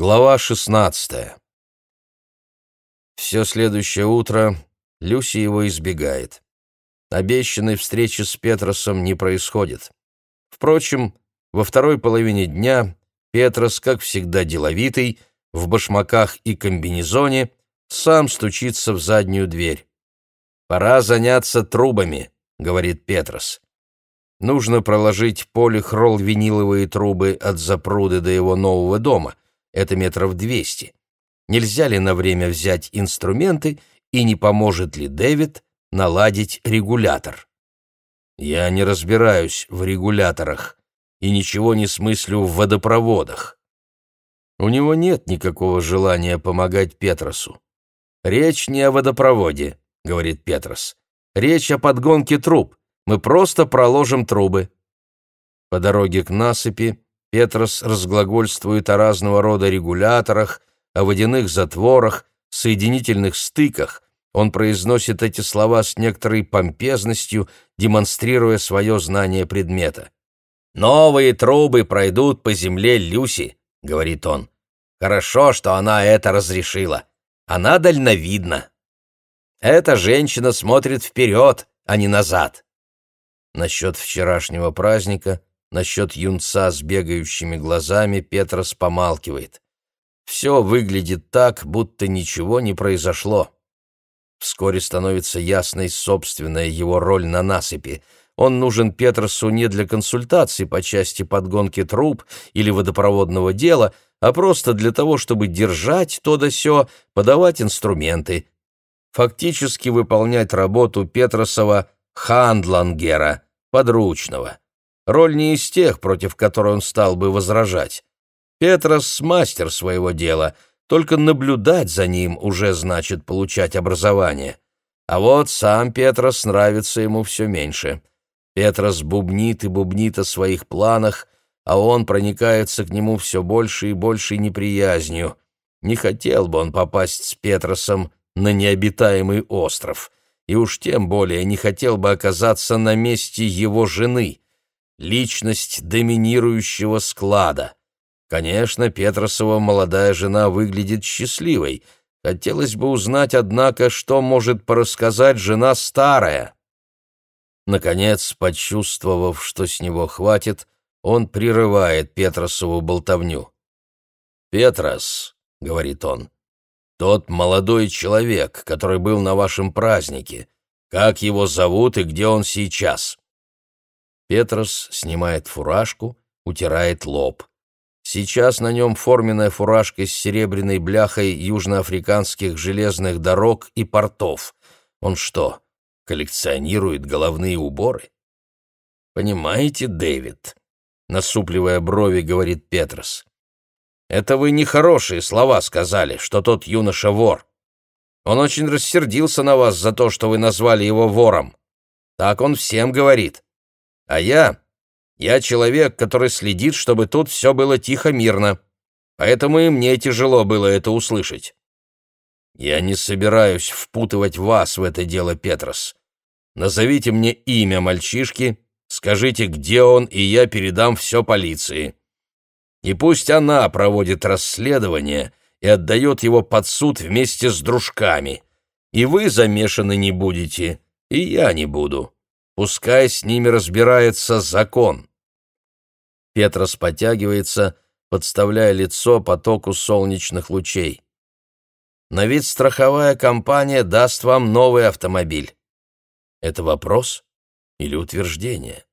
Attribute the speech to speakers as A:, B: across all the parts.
A: Глава 16 Все следующее утро Люси его избегает. Обещанной встречи с Петросом не происходит. Впрочем, во второй половине дня Петрос, как всегда деловитый, в башмаках и комбинезоне, сам стучится в заднюю дверь. «Пора заняться трубами», — говорит Петрос. Нужно проложить полихрол-виниловые трубы от запруды до его нового дома — это метров двести. Нельзя ли на время взять инструменты и не поможет ли Дэвид наладить регулятор? Я не разбираюсь в регуляторах и ничего не смыслю в водопроводах. У него нет никакого желания помогать Петросу. «Речь не о водопроводе», — говорит Петрос. «Речь о подгонке труб. Мы просто проложим трубы». По дороге к насыпи Петрос разглагольствует о разного рода регуляторах, о водяных затворах, соединительных стыках. Он произносит эти слова с некоторой помпезностью, демонстрируя свое знание предмета. «Новые трубы пройдут по земле Люси», — говорит он. «Хорошо, что она это разрешила. Она дальновидна. Эта женщина смотрит вперед, а не назад». Насчет вчерашнего праздника Насчет юнца с бегающими глазами Петрос помалкивает. Все выглядит так, будто ничего не произошло. Вскоре становится ясной собственная его роль на насыпи. Он нужен Петросу не для консультаций по части подгонки труб или водопроводного дела, а просто для того, чтобы держать то да сё, подавать инструменты. Фактически выполнять работу Петросова хандлангера, подручного. Роль не из тех, против которой он стал бы возражать. Петрос — мастер своего дела, только наблюдать за ним уже значит получать образование. А вот сам Петрос нравится ему все меньше. Петрос бубнит и бубнит о своих планах, а он проникается к нему все больше и больше неприязнью. Не хотел бы он попасть с Петросом на необитаемый остров, и уж тем более не хотел бы оказаться на месте его жены — личность доминирующего склада. Конечно, Петросова молодая жена выглядит счастливой. Хотелось бы узнать, однако, что может порассказать жена старая. Наконец, почувствовав, что с него хватит, он прерывает Петросову болтовню. «Петрос», — говорит он, — «тот молодой человек, который был на вашем празднике, как его зовут и где он сейчас?» Петрос снимает фуражку, утирает лоб. Сейчас на нем форменная фуражка с серебряной бляхой южноафриканских железных дорог и портов. Он что, коллекционирует головные уборы? Понимаете, Дэвид, насупливая брови, говорит Петрос. Это вы нехорошие слова сказали, что тот юноша вор. Он очень рассердился на вас за то, что вы назвали его вором. Так он всем говорит. А я... Я человек, который следит, чтобы тут все было тихо-мирно. Поэтому и мне тяжело было это услышать. Я не собираюсь впутывать вас в это дело, Петрос. Назовите мне имя мальчишки, скажите, где он, и я передам все полиции. И пусть она проводит расследование и отдает его под суд вместе с дружками. И вы замешаны не будете, и я не буду. Пускай с ними разбирается закон. Петрос подтягивается, подставляя лицо потоку солнечных лучей. На вид страховая компания даст вам новый автомобиль. Это вопрос или утверждение?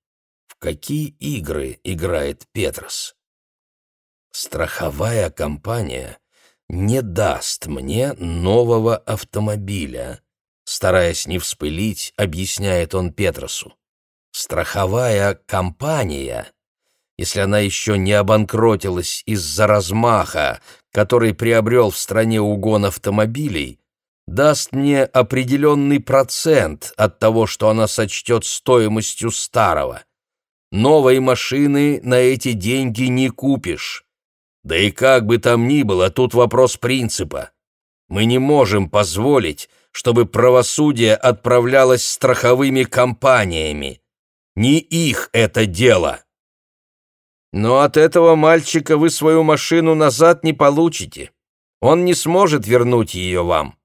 A: В какие игры играет Петрос? Страховая компания не даст мне нового автомобиля, Стараясь не вспылить, объясняет он Петросу. Страховая компания, если она еще не обанкротилась из-за размаха, который приобрел в стране угон автомобилей, даст мне определенный процент от того, что она сочтет стоимостью старого. Новой машины на эти деньги не купишь. Да и как бы там ни было, тут вопрос принципа. Мы не можем позволить, чтобы правосудие отправлялось страховыми компаниями. Не их это дело. Но от этого мальчика вы свою машину назад не получите. Он не сможет вернуть ее вам.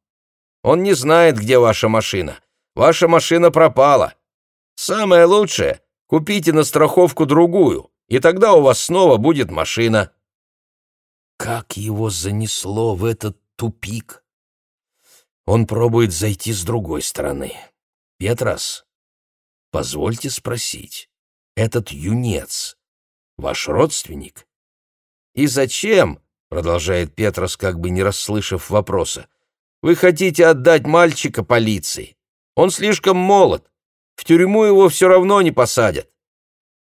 A: Он не знает, где ваша машина. Ваша машина пропала. Самое лучшее — купите на страховку другую, и тогда у вас снова будет машина». Как его занесло в этот тупик? Он пробует зайти с другой стороны. «Петрос, позвольте спросить, этот юнец ваш родственник?» «И зачем?» — продолжает Петрос, как бы не расслышав вопроса. «Вы хотите отдать мальчика полиции? Он слишком молод. В тюрьму его все равно не посадят.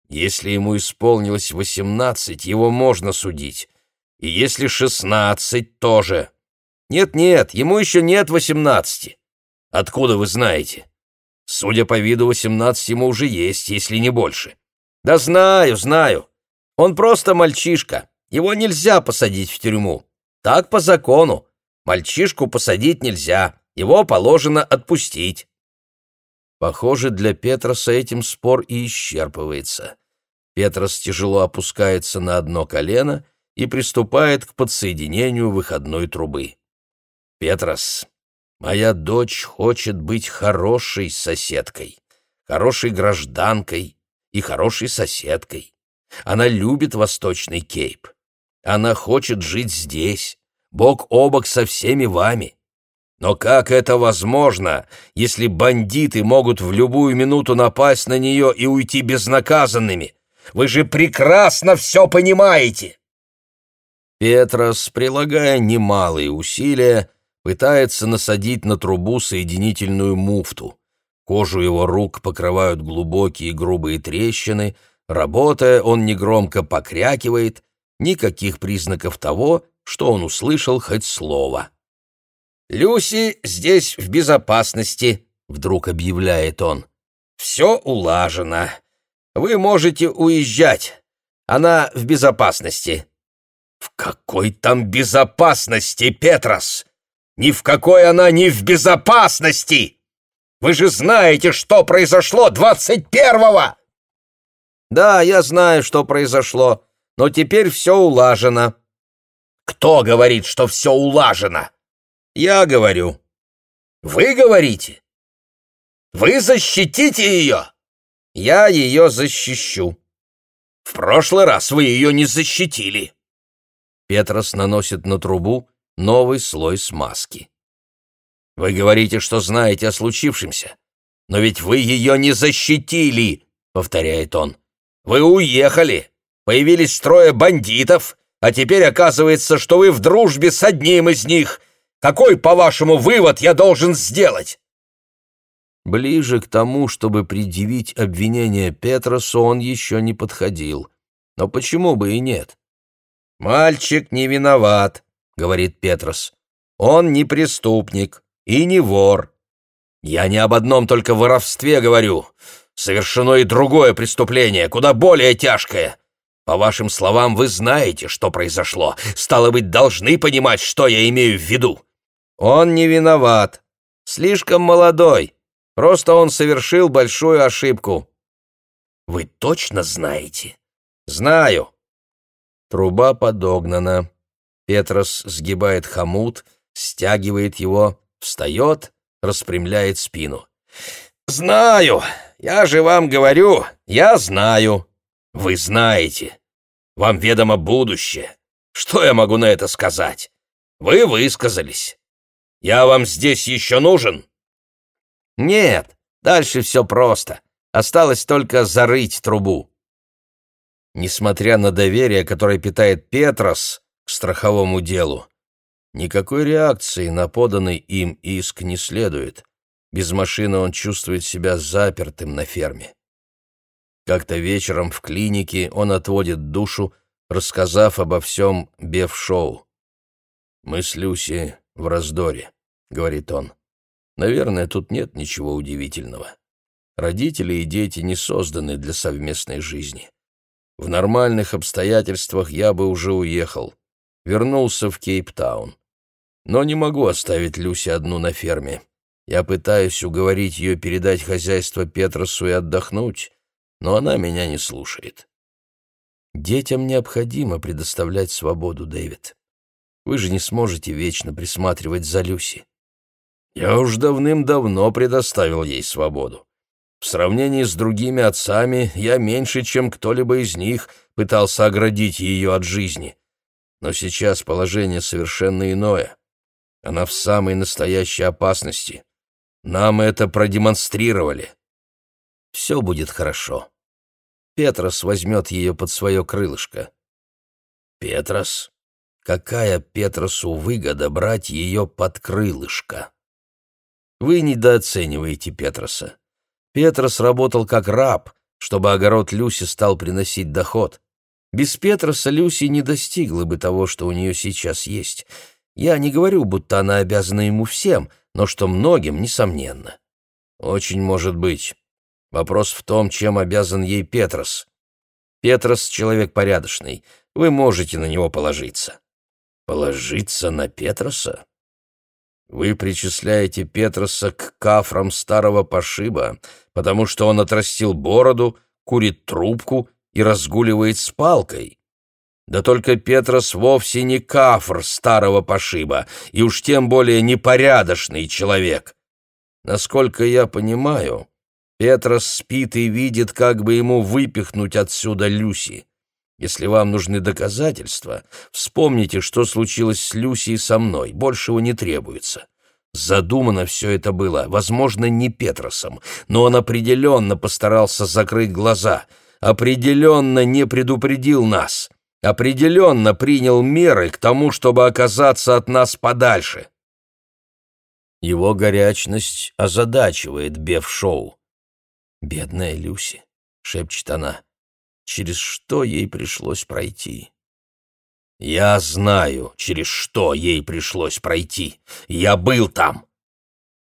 A: Если ему исполнилось восемнадцать, его можно судить. И если шестнадцать, тоже. Нет-нет, ему еще нет восемнадцати. Откуда вы знаете? Судя по виду, восемнадцать ему уже есть, если не больше. Да знаю, знаю. Он просто мальчишка. Его нельзя посадить в тюрьму. Так по закону. Мальчишку посадить нельзя. Его положено отпустить. Похоже, для Петроса этим спор и исчерпывается. Петрос тяжело опускается на одно колено и приступает к подсоединению выходной трубы. «Петрос, моя дочь хочет быть хорошей соседкой, хорошей гражданкой и хорошей соседкой. Она любит Восточный Кейп. Она хочет жить здесь, бок о бок со всеми вами. Но как это возможно, если бандиты могут в любую минуту напасть на нее и уйти безнаказанными? Вы же прекрасно все понимаете!» Петрос, прилагая немалые усилия, пытается насадить на трубу соединительную муфту. Кожу его рук покрывают глубокие грубые трещины, работая, он негромко покрякивает, никаких признаков того, что он услышал хоть слово. «Люси здесь в безопасности», — вдруг объявляет он. «Все улажено. Вы можете уезжать. Она в безопасности». «В какой там безопасности, Петрос? Ни в какой она не в безопасности! Вы же знаете, что произошло двадцать первого!» «Да, я знаю, что произошло, но теперь все улажено». «Кто говорит, что все улажено?» «Я говорю». «Вы говорите?» «Вы защитите ее?» «Я ее защищу». «В прошлый раз вы ее не защитили». Петрос наносит на трубу новый слой смазки. «Вы говорите, что знаете о случившемся, но ведь вы ее не защитили», — повторяет он. «Вы уехали, появились трое бандитов, а теперь оказывается, что вы в дружбе с одним из них. Какой, по-вашему, вывод я должен сделать?» Ближе к тому, чтобы предъявить обвинение Петросу, он еще не подходил. Но почему бы и нет? «Мальчик не виноват», — говорит Петрос. «Он не преступник и не вор. Я не об одном только воровстве говорю. Совершено и другое преступление, куда более тяжкое. По вашим словам, вы знаете, что произошло. Стало быть, должны понимать, что я имею в виду. Он не виноват. Слишком молодой. Просто он совершил большую ошибку. Вы точно знаете? Знаю. Труба подогнана. Петрос сгибает хомут, стягивает его, встает, распрямляет спину. «Знаю! Я же вам говорю, я знаю! Вы знаете! Вам ведомо будущее! Что я могу на это сказать? Вы высказались! Я вам здесь еще нужен?» «Нет, дальше все просто. Осталось только зарыть трубу». Несмотря на доверие, которое питает Петрос страховому делу, никакой реакции на поданный им иск не следует. Без машины он чувствует себя запертым на ферме. Как-то вечером в клинике он отводит душу, рассказав обо всем Беф-шоу. «Мы с Люси в раздоре», — говорит он. «Наверное, тут нет ничего удивительного. Родители и дети не созданы для совместной жизни. В нормальных обстоятельствах я бы уже уехал, вернулся в Кейптаун. Но не могу оставить Люси одну на ферме. Я пытаюсь уговорить ее передать хозяйство Петросу и отдохнуть, но она меня не слушает. Детям необходимо предоставлять свободу, Дэвид. Вы же не сможете вечно присматривать за Люси. Я уж давным-давно предоставил ей свободу. В сравнении с другими отцами я меньше, чем кто-либо из них, пытался оградить ее от жизни. Но сейчас положение совершенно иное. Она в самой настоящей опасности. Нам это продемонстрировали. Все будет хорошо. Петрос возьмет ее под свое крылышко. Петрос? Какая Петросу выгода брать ее под крылышко? Вы недооцениваете Петроса. Петрос работал как раб, чтобы огород Люси стал приносить доход. Без Петроса Люси не достигла бы того, что у нее сейчас есть. Я не говорю, будто она обязана ему всем, но что многим, несомненно. Очень может быть. Вопрос в том, чем обязан ей Петрос. Петрос — человек порядочный. Вы можете на него положиться. Положиться на Петроса? Вы причисляете Петроса к кафрам старого пошиба, потому что он отрастил бороду, курит трубку и разгуливает с палкой. Да только Петрос вовсе не кафр старого пошиба, и уж тем более непорядочный человек. Насколько я понимаю, Петрос спит и видит, как бы ему выпихнуть отсюда Люси. Если вам нужны доказательства, вспомните, что случилось с Люси и со мной, большего не требуется. Задумано все это было, возможно, не Петросом, но он определенно постарался закрыть глаза, определенно не предупредил нас, определенно принял меры к тому, чтобы оказаться от нас подальше. Его горячность озадачивает Беф-шоу. «Бедная Люси», — шепчет она, — «через что ей пришлось пройти?» «Я знаю, через что ей пришлось пройти. Я был там!»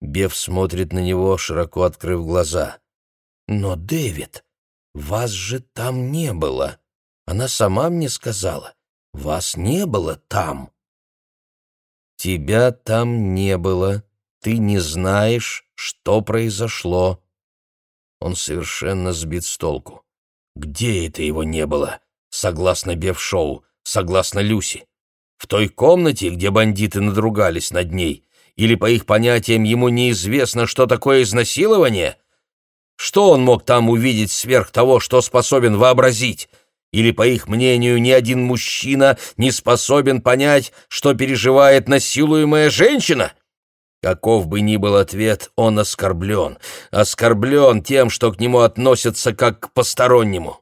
A: Беф смотрит на него, широко открыв глаза. «Но, Дэвид, вас же там не было. Она сама мне сказала. Вас не было там». «Тебя там не было. Ты не знаешь, что произошло». Он совершенно сбит с толку. «Где это его не было?» Согласно Беф-шоу, согласно Люси. В той комнате, где бандиты надругались над ней, или, по их понятиям, ему неизвестно, что такое изнасилование? Что он мог там увидеть сверх того, что способен вообразить? Или, по их мнению, ни один мужчина не способен понять, что переживает насилуемая женщина? Каков бы ни был ответ, он оскорблен. Оскорблен тем, что к нему относятся как к постороннему.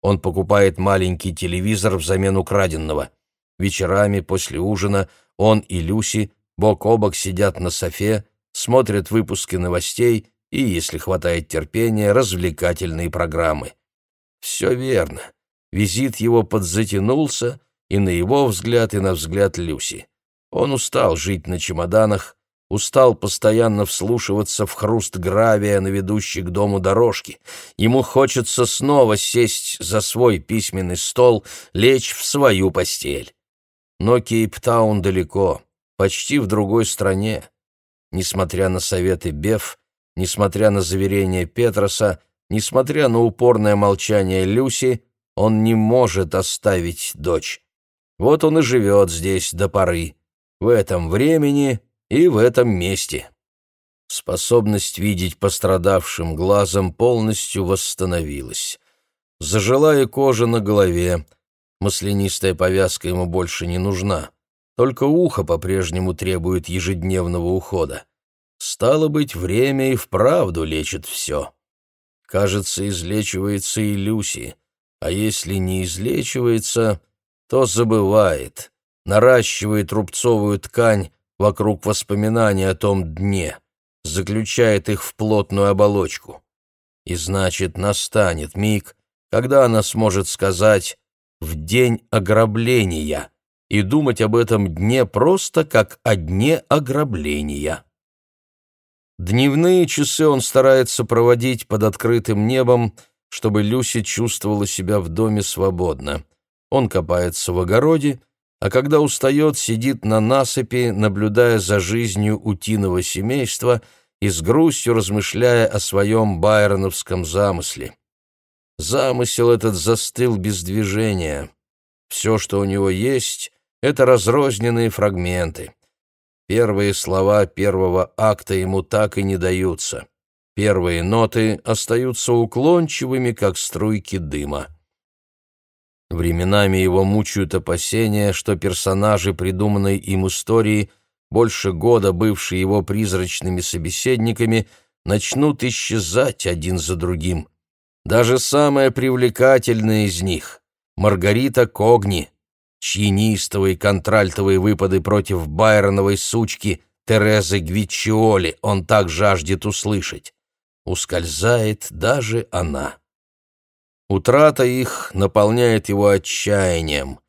A: Он покупает маленький телевизор взамен украденного. Вечерами после ужина он и Люси бок о бок сидят на софе, смотрят выпуски новостей и, если хватает терпения, развлекательные программы. Все верно. Визит его подзатянулся, и на его взгляд, и на взгляд Люси. Он устал жить на чемоданах, устал постоянно вслушиваться в хруст гравия на ведущей к дому дорожке. Ему хочется снова сесть за свой письменный стол, лечь в свою постель. Но Кейптаун далеко, почти в другой стране. Несмотря на советы Беф, несмотря на заверения Петроса, несмотря на упорное молчание Люси, он не может оставить дочь. Вот он и живет здесь до поры. В этом времени и в этом месте. Способность видеть пострадавшим глазом полностью восстановилась. Зажила и кожа на голове, маслянистая повязка ему больше не нужна, только ухо по-прежнему требует ежедневного ухода. Стало быть, время и вправду лечит все. Кажется, излечивается и Люси, а если не излечивается, то забывает, наращивает рубцовую ткань, вокруг воспоминаний о том дне, заключает их в плотную оболочку. И значит, настанет миг, когда она сможет сказать «в день ограбления» и думать об этом дне просто как о дне ограбления. Дневные часы он старается проводить под открытым небом, чтобы Люси чувствовала себя в доме свободно. Он копается в огороде а когда устает, сидит на насыпи, наблюдая за жизнью утиного семейства и с грустью размышляя о своем байроновском замысле. замысел этот застыл без движения. Все, что у него есть, — это разрозненные фрагменты. Первые слова первого акта ему так и не даются. Первые ноты остаются уклончивыми, как струйки дыма. Временами его мучают опасения, что персонажи придуманной им истории, больше года бывшие его призрачными собеседниками, начнут исчезать один за другим. Даже самая привлекательная из них, Маргарита Когни, чьи неистовые контральтовые выпады против Байроновой сучки Терезы Гвичиоли он так жаждет услышать. Ускользает даже она. Утрата их наполняет его отчаянием,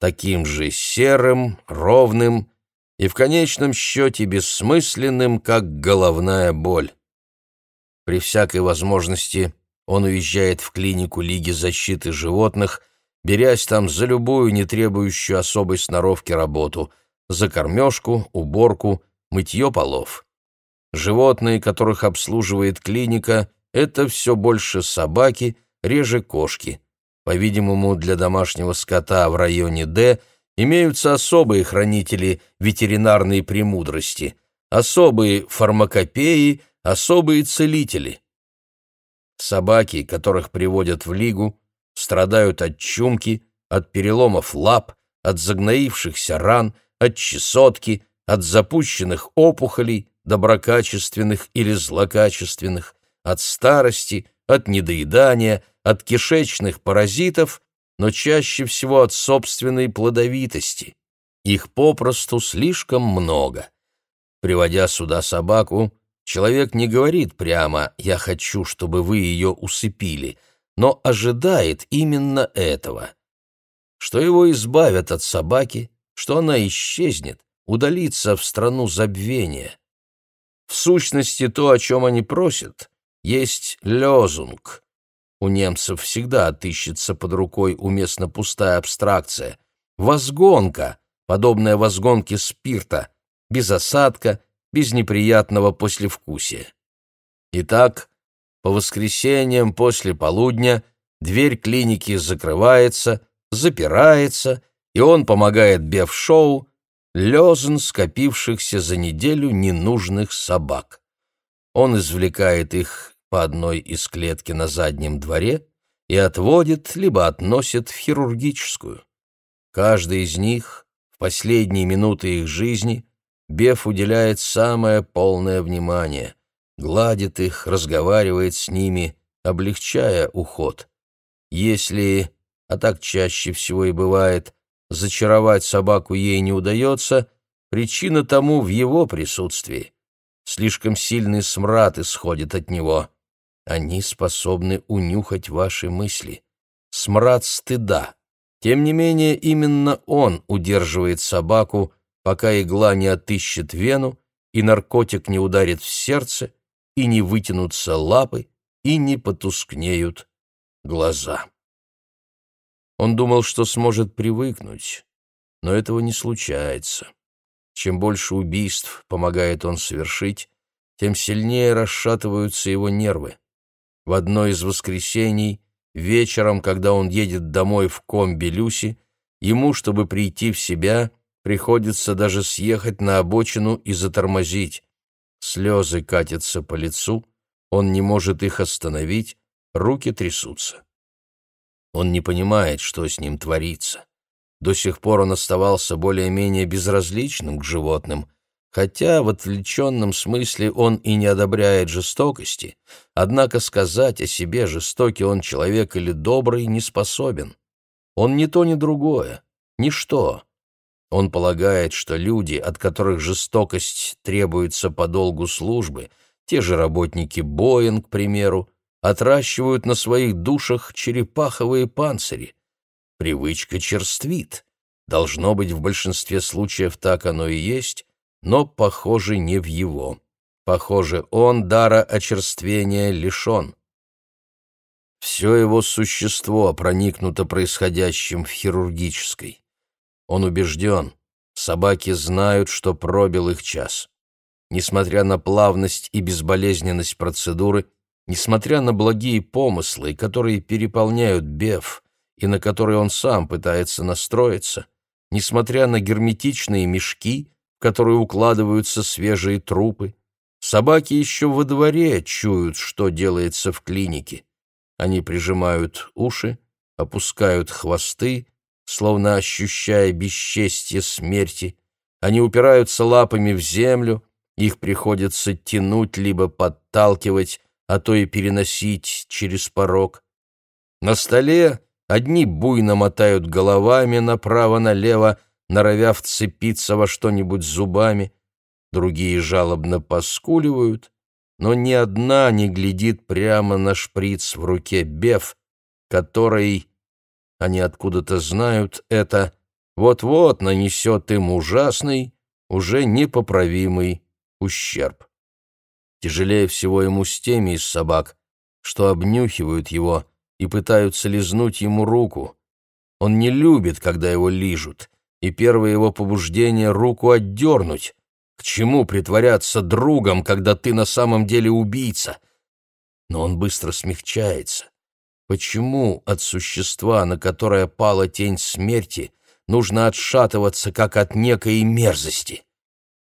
A: таким же серым, ровным и в конечном счете бессмысленным, как головная боль. При всякой возможности он уезжает в клинику Лиги защиты животных, берясь там за любую не требующую особой сноровки работу, за кормежку, уборку, мытье полов. Животные, которых обслуживает клиника, это все больше собаки – реже кошки. По-видимому, для домашнего скота в районе Д имеются особые хранители ветеринарной премудрости, особые фармакопеи, особые целители. Собаки, которых приводят в лигу, страдают от чумки, от переломов лап, от загноившихся ран, от чесотки, от запущенных опухолей, доброкачественных или злокачественных, от старости, от недоедания, от кишечных паразитов, но чаще всего от собственной плодовитости. Их попросту слишком много. Приводя сюда собаку, человек не говорит прямо «я хочу, чтобы вы ее усыпили», но ожидает именно этого. Что его избавят от собаки, что она исчезнет, удалится в страну забвения. В сущности, то, о чем они просят, есть лёзунг. У немцев всегда отыщется под рукой уместно пустая абстракция. Возгонка, подобная возгонке спирта, без осадка, без неприятного послевкусия. Итак, по воскресеньям после полудня дверь клиники закрывается, запирается, и он помогает Беф-шоу лёзен скопившихся за неделю ненужных собак. Он извлекает их по одной из клетки на заднем дворе и отводит либо относит в хирургическую. Каждый из них в последние минуты их жизни Беф уделяет самое полное внимание, гладит их, разговаривает с ними, облегчая уход. Если, а так чаще всего и бывает, зачаровать собаку ей не удается, причина тому в его присутствии. Слишком сильный смрад исходит от него. Они способны унюхать ваши мысли. Смрад стыда. Тем не менее, именно он удерживает собаку, пока игла не отыщет вену, и наркотик не ударит в сердце, и не вытянутся лапы, и не потускнеют глаза. Он думал, что сможет привыкнуть, но этого не случается. Чем больше убийств помогает он совершить, тем сильнее расшатываются его нервы. В одно из воскресений, вечером, когда он едет домой в комби Люси, ему, чтобы прийти в себя, приходится даже съехать на обочину и затормозить. Слезы катятся по лицу, он не может их остановить, руки трясутся. Он не понимает, что с ним творится. До сих пор он оставался более-менее безразличным к животным, хотя в отвлеченном смысле он и не одобряет жестокости, однако сказать о себе, жестокий он человек или добрый, не способен. Он ни то, ни другое, ничто. Он полагает, что люди, от которых жестокость требуется по долгу службы, те же работники Боин, к примеру, отращивают на своих душах черепаховые панцири, Привычка черствит. Должно быть, в большинстве случаев так оно и есть, но, похоже, не в его. Похоже, он дара очерствения лишен. Все его существо проникнуто происходящим в хирургической. Он убежден, собаки знают, что пробил их час. Несмотря на плавность и безболезненность процедуры, несмотря на благие помыслы, которые переполняют Беф и на которые он сам пытается настроиться, несмотря на герметичные мешки, в которые укладываются свежие трупы, собаки еще во дворе чуют, что делается в клинике. Они прижимают уши, опускают хвосты, словно ощущая бесчестье смерти. Они упираются лапами в землю, их приходится тянуть либо подталкивать, а то и переносить через порог. На столе одни буйно мотают головами направо-налево, норовя вцепиться во что-нибудь зубами, другие жалобно поскуливают, но ни одна не глядит прямо на шприц в руке Беф, который, они откуда-то знают это, вот-вот нанесет им ужасный, уже непоправимый ущерб. Тяжелее всего ему с теми из собак, что обнюхивают его и пытаются лизнуть ему руку. Он не любит, когда его лижут, и первое его побуждение — руку отдернуть. К чему притворяться другом, когда ты на самом деле убийца? Но он быстро смягчается. Почему от существа, на которое пала тень смерти, нужно отшатываться, как от некой мерзости?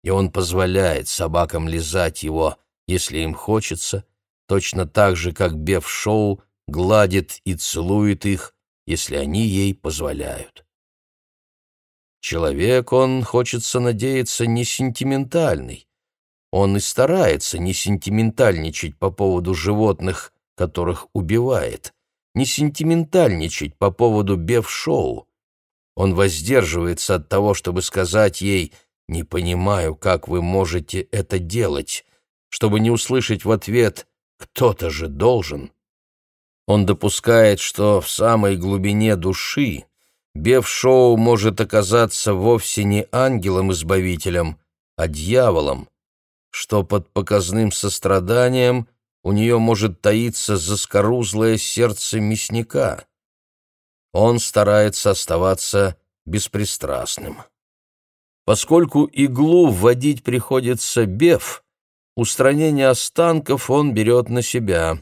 A: И он позволяет собакам лизать его, если им хочется, точно так же, как Беф-шоу гладит и целует их, если они ей позволяют. Человек, он, хочется надеяться, не сентиментальный. Он и старается не сентиментальничать по поводу животных, которых убивает, не сентиментальничать по поводу Беф-шоу. Он воздерживается от того, чтобы сказать ей «не понимаю, как вы можете это делать», чтобы не услышать в ответ «кто-то же должен». Он допускает, что в самой глубине души Беф-шоу может оказаться вовсе не ангелом-избавителем, а дьяволом, что под показным состраданием у нее может таиться заскорузлое сердце мясника. Он старается оставаться беспристрастным. Поскольку иглу вводить приходится Беф, Устранение останков он берет на себя.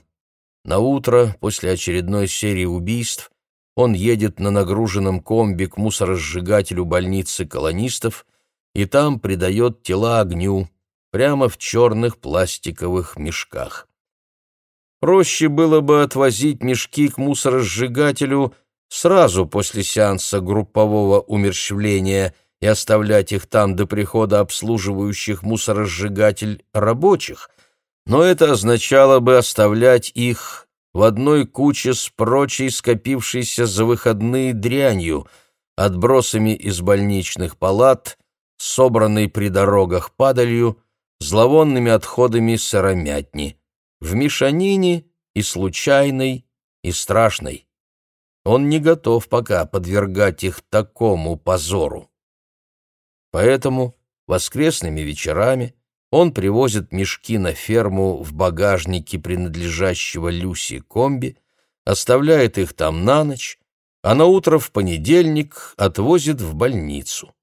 A: На утро после очередной серии убийств он едет на нагруженном комби к мусоросжигателю больницы колонистов и там придает тела огню прямо в черных пластиковых мешках. Проще было бы отвозить мешки к мусоросжигателю сразу после сеанса группового умерщвления – и оставлять их там до прихода обслуживающих мусоросжигатель рабочих, но это означало бы оставлять их в одной куче с прочей скопившейся за выходные дрянью, отбросами из больничных палат, собранной при дорогах падалью, зловонными отходами сыромятни, в мешанине и случайной, и страшной. Он не готов пока подвергать их такому позору. Поэтому воскресными вечерами он привозит мешки на ферму в багажнике принадлежащего Люси комби, оставляет их там на ночь, а на утро в понедельник отвозит в больницу.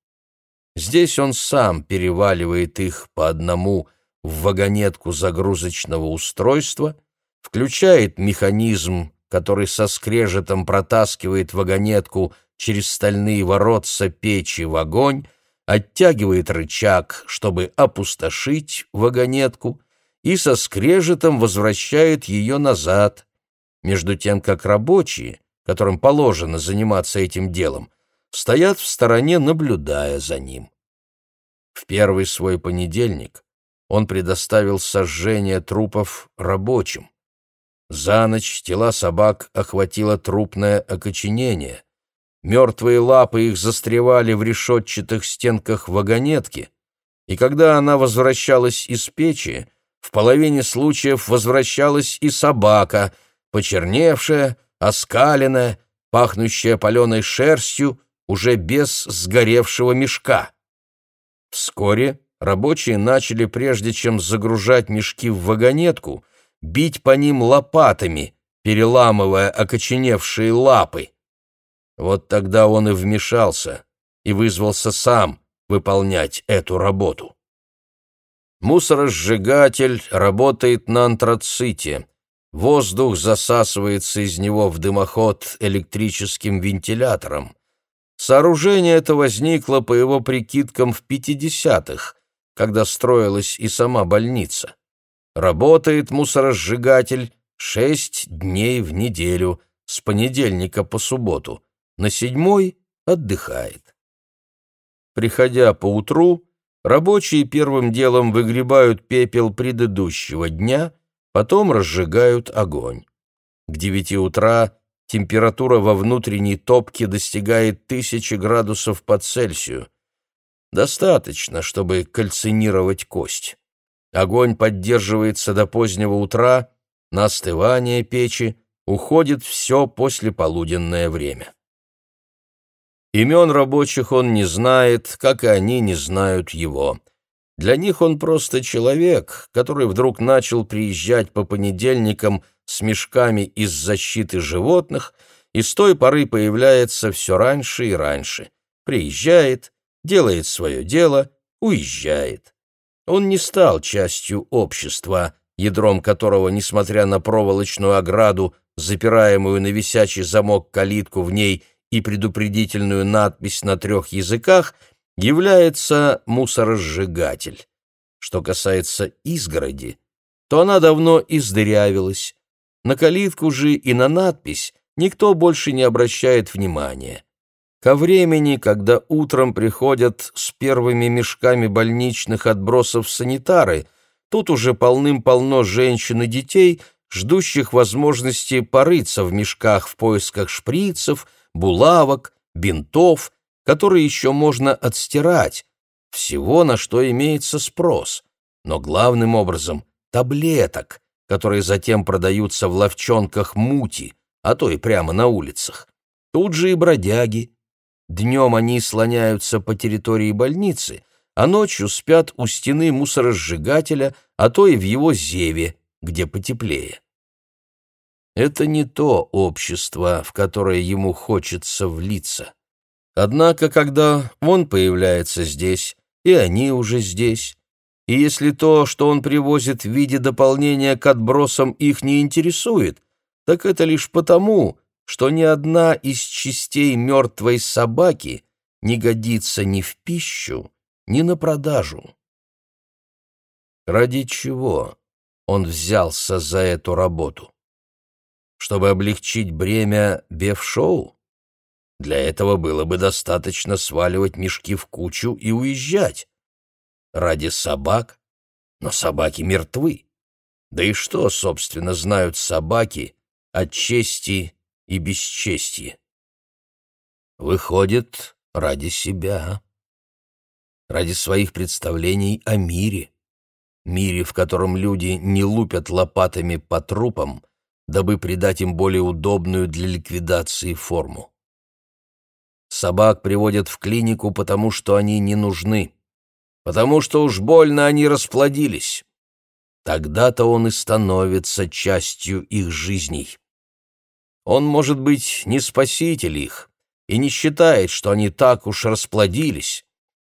A: Здесь он сам переваливает их по одному в вагонетку загрузочного устройства, включает механизм, который со скрежетом протаскивает вагонетку через стальные воротца печи в огонь, оттягивает рычаг, чтобы опустошить вагонетку, и со скрежетом возвращает ее назад, между тем как рабочие, которым положено заниматься этим делом, стоят в стороне, наблюдая за ним. В первый свой понедельник он предоставил сожжение трупов рабочим. За ночь тела собак охватило трупное окоченение. Мертвые лапы их застревали в решетчатых стенках вагонетки, и когда она возвращалась из печи, в половине случаев возвращалась и собака, почерневшая, оскаленная, пахнущая паленой шерстью, уже без сгоревшего мешка. Вскоре рабочие начали, прежде чем загружать мешки в вагонетку, бить по ним лопатами, переламывая окоченевшие лапы. Вот тогда он и вмешался и вызвался сам выполнять эту работу. Мусоросжигатель работает на антраците, воздух засасывается из него в дымоход электрическим вентилятором. Сооружение это возникло, по его прикидкам, в 50-х, когда строилась и сама больница. Работает мусоросжигатель шесть дней в неделю, с понедельника по субботу, на седьмой отдыхает. Приходя по утру, рабочие первым делом выгребают пепел предыдущего дня, потом разжигают огонь. К девяти утра температура во внутренней топке достигает тысячи градусов по Цельсию. Достаточно, чтобы кальцинировать кость. Огонь поддерживается до позднего утра, на остывание печи уходит все послеполуденное время. Имен рабочих он не знает, как и они не знают его. Для них он просто человек, который вдруг начал приезжать по понедельникам с мешками из защиты животных и с той поры появляется все раньше и раньше. Приезжает, делает свое дело, уезжает. Он не стал частью общества, ядром которого, несмотря на проволочную ограду, запираемую на висячий замок калитку в ней и предупредительную надпись на трех языках, является мусоросжигатель. Что касается изгороди, то она давно издырявилась. На калитку же и на надпись никто больше не обращает внимания. Ко времени, когда утром приходят с первыми мешками больничных отбросов санитары, тут уже полным-полно женщин и детей, ждущих возможности порыться в мешках в поисках шприцев, булавок, бинтов, которые еще можно отстирать, всего, на что имеется спрос, но главным образом таблеток, которые затем продаются в ловчонках мути, а то и прямо на улицах. Тут же и бродяги, Днем они слоняются по территории больницы, а ночью спят у стены мусоросжигателя, а то и в его зеве, где потеплее. Это не то общество, в которое ему хочется влиться. Однако, когда он появляется здесь, и они уже здесь, и если то, что он привозит в виде дополнения к отбросам, их не интересует, так это лишь потому, что ни одна из частей мертвой собаки не годится ни в пищу, ни на продажу. Ради чего он взялся за эту работу? Чтобы облегчить бремя беф-шоу? Для этого было бы достаточно сваливать мешки в кучу и уезжать. Ради собак? Но собаки мертвы. Да и что, собственно, знают собаки о чести и бесчестье. Выходит, ради себя, ради своих представлений о мире, мире, в котором люди не лупят лопатами по трупам, дабы придать им более удобную для ликвидации форму. Собак приводят в клинику, потому что они не нужны, потому что уж больно они расплодились. Тогда-то он и становится частью их жизней. Он, может быть, не спаситель их и не считает, что они так уж расплодились,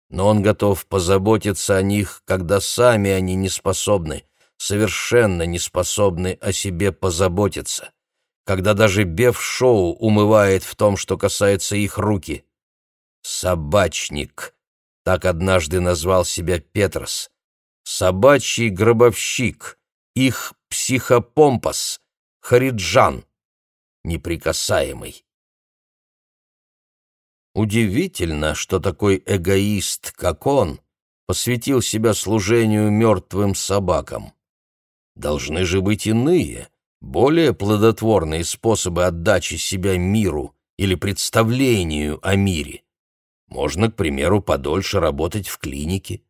A: но он готов позаботиться о них, когда сами они не способны, совершенно не способны о себе позаботиться, когда даже Беф-шоу умывает в том, что касается их руки. «Собачник», — так однажды назвал себя Петрос, «собачий гробовщик», их психопомпас, Хариджан неприкасаемый. Удивительно, что такой эгоист, как он, посвятил себя служению мертвым собакам. Должны же быть иные, более плодотворные способы отдачи себя миру или представлению о мире. Можно, к примеру, подольше работать в клинике.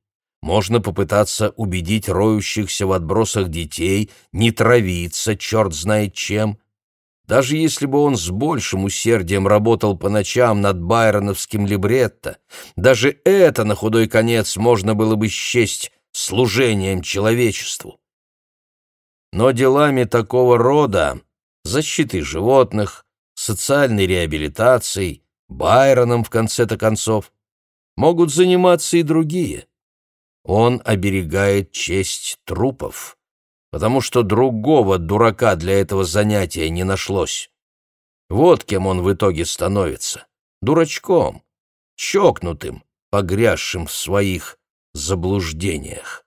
A: Можно попытаться убедить роющихся в отбросах детей не травиться черт знает чем, даже если бы он с большим усердием работал по ночам над байроновским либретто, даже это на худой конец можно было бы счесть служением человечеству. Но делами такого рода, защитой животных, социальной реабилитацией, Байроном в конце-то концов, могут заниматься и другие. Он оберегает честь трупов, потому что другого дурака для этого занятия не нашлось. Вот кем он в итоге становится. Дурачком, чокнутым, погрязшим в своих заблуждениях.